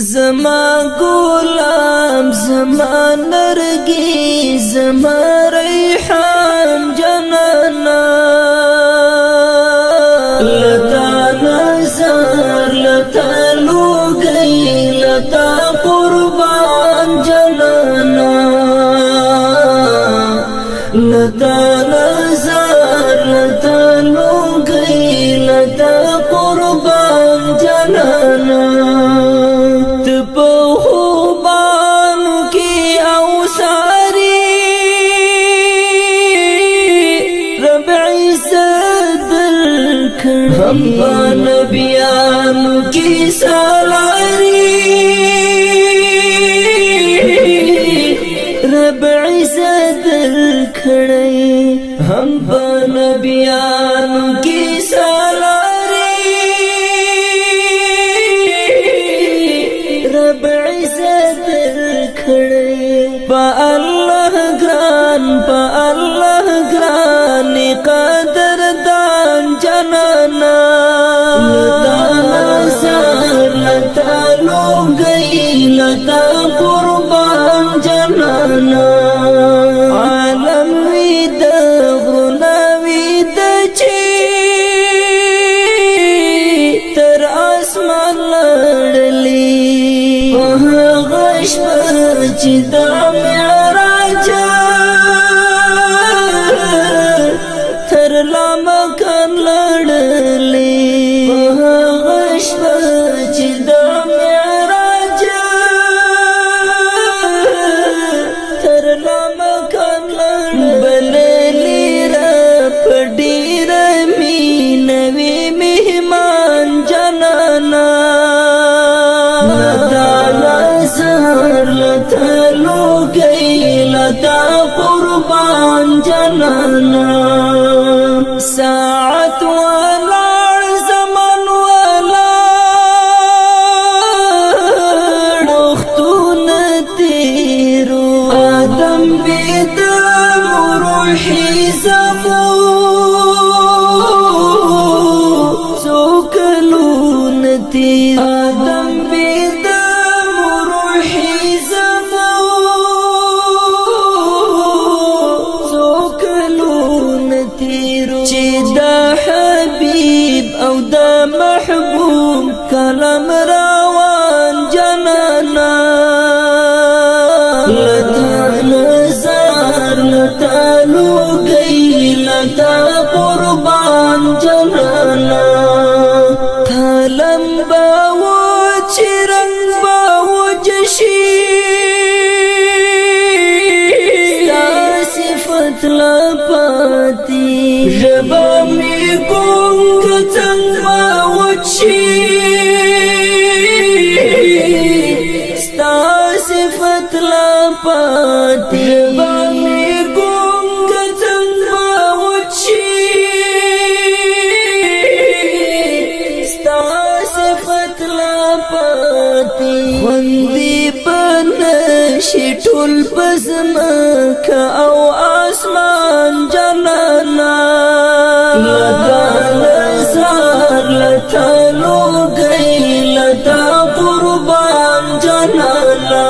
زما ګلام زما نرګي زما ریحان جنانا لتا نظر لتا لوګي لتا قربان جنانا لتا سالاری رب عزت کھڑے ہم پر نبی سالہ ربڑی سے دل کھڑے اللہ گران پا اللہ گران قدر دان جننا چې د معراج تر لام کړلې تا قربان جنانا ساعت ولا زمن ولا مختون تيرو آدم بيت روحي زفور لتالو گئی لتا قربان جلانا تھالم باو چرنگ باو جشی تا صفت لپاتی جبا می گونگ تنگ باو چی ستا صفت لپاتی شي ټول بزما ک او اسمان جنانا لدان زار لتلو گئی لدا قربان جنانا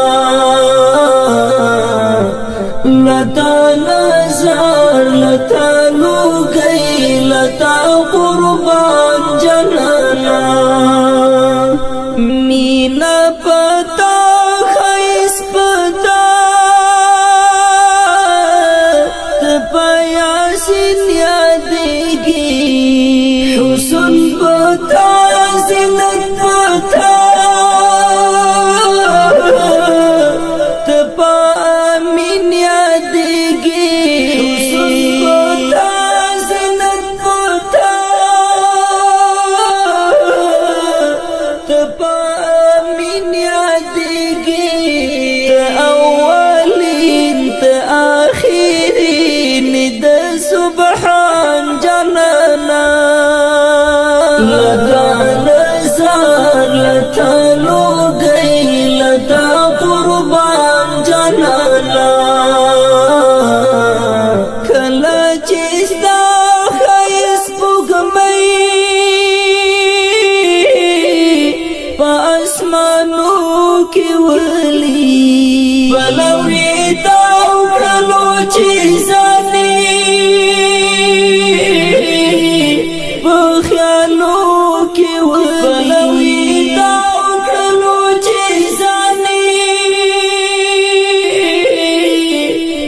لدان زار لتلو کې ولي بلوي تا وړلو چې زني په ولي تا وړلو چې زني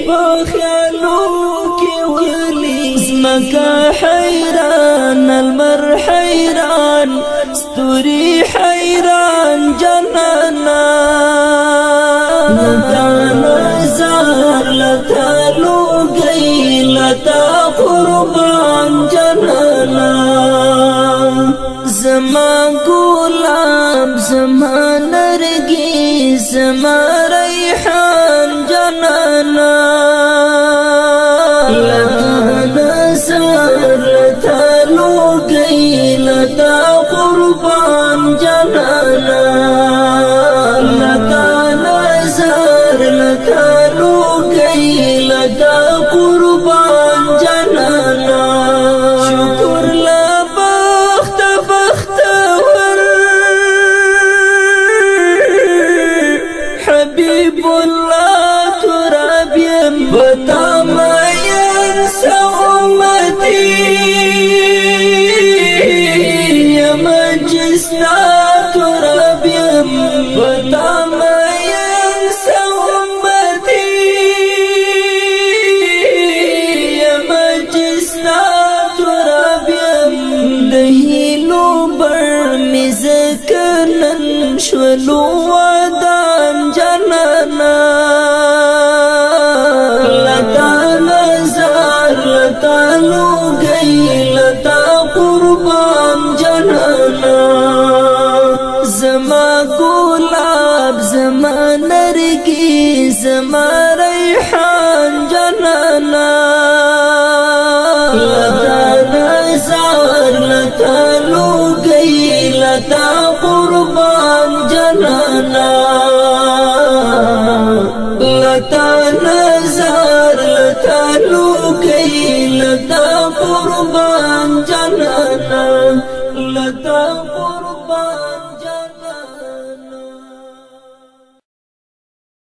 په خیالو کې ولي حیران المر حیران ستوري حیران تا قربان جنانا زما ګلاب زما نرګي زما ریحان جنانا لنا سر تلو گئی لتا قربان جنانا لتا نظر لتا لو گئی ختم شولو ودان جنانا لتا نظر لتا لوگئی لتا قربان جنانا زما گلاب زما نرگی زما تا نظر لتا لوکی لتا قربان جنانا